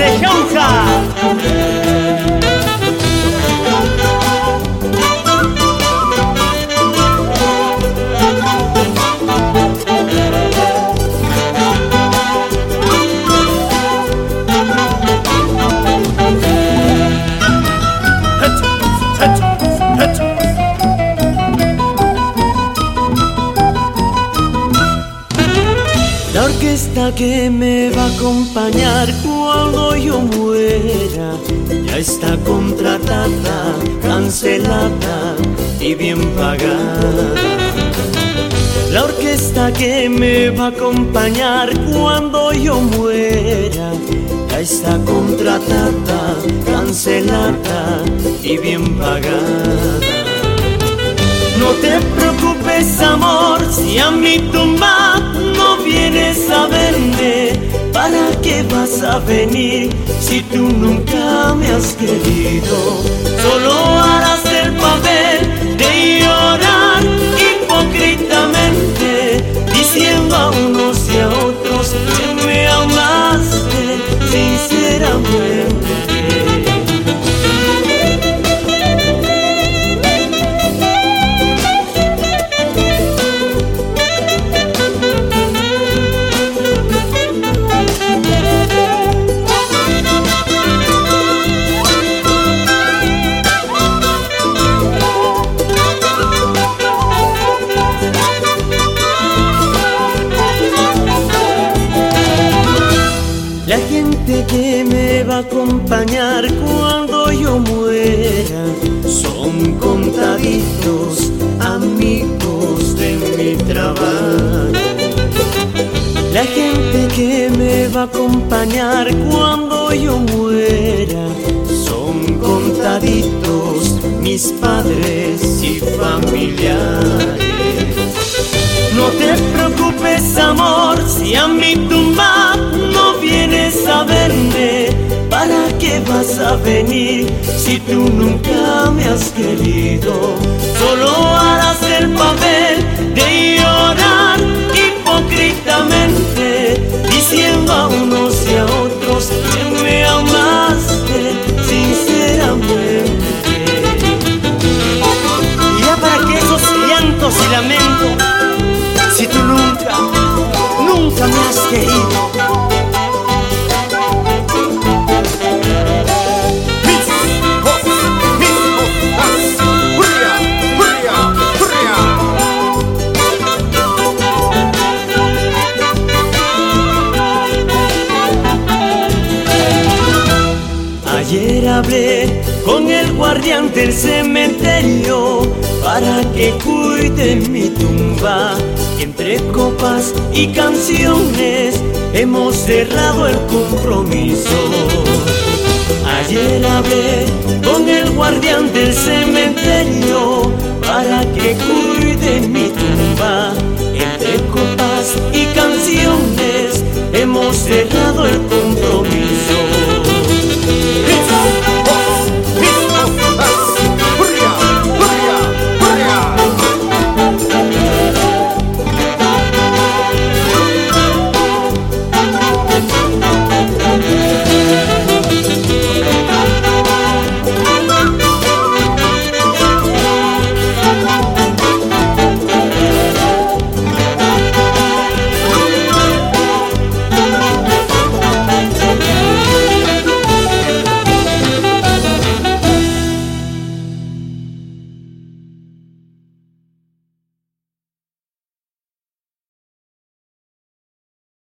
Sejam que me va a acompañar cuando yo muera ya está contratada, cancelada y bien pagada. La orquesta que me va a acompañar cuando yo muera ya está contratada, cancelada y bien pagada. No te preocupes amor si a mi tumba a venir si tú nunca me has querido? Solo harás el papel de llorar hipócritamente Diciendo a unos que me va a acompañar cuando yo muera son contaditos amigos de mi trabajo. La gente que me va a acompañar cuando yo muera son contaditos mis padres y familiares. No te preocupes amor si a mi tumba ¿Para qué vas a venir si tú nunca me has querido? Solo harás el papel de llorar hipócritamente Diciendo a unos y a otros que me amaste sinceramente Y ya para que esos llantos y lamentos si tú nunca, nunca me has querido. Hablé con el guardián del cementerio para que cuide mi tumba entre copas y canciones hemos cerrado el compromiso. Ayer hablé con el guardián del